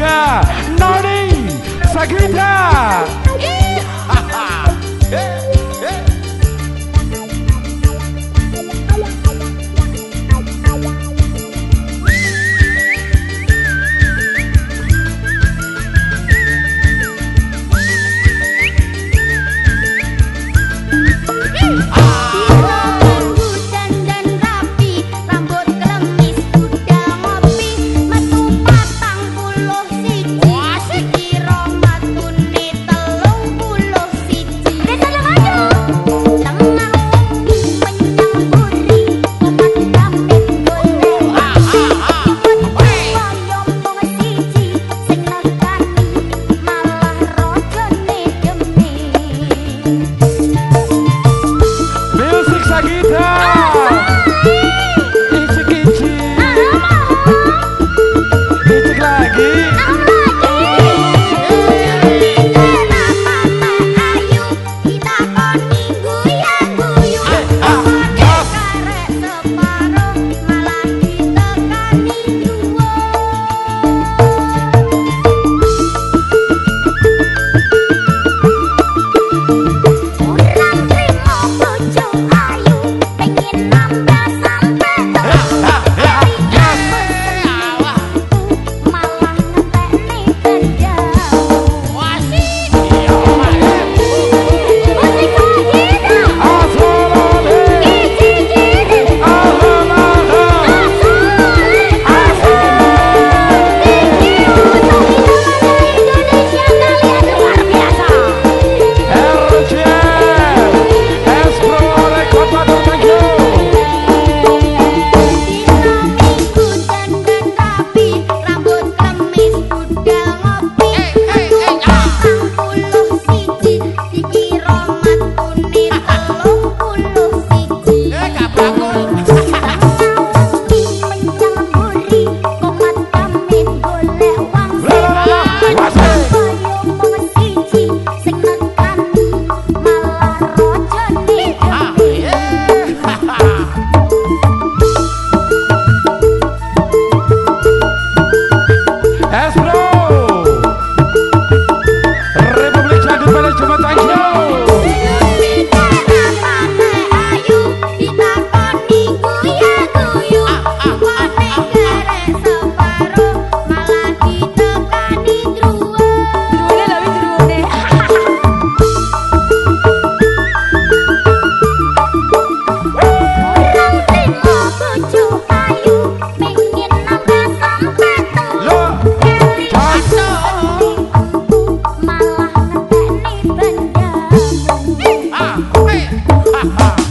Jadut Sagita. Música 嘿哈哈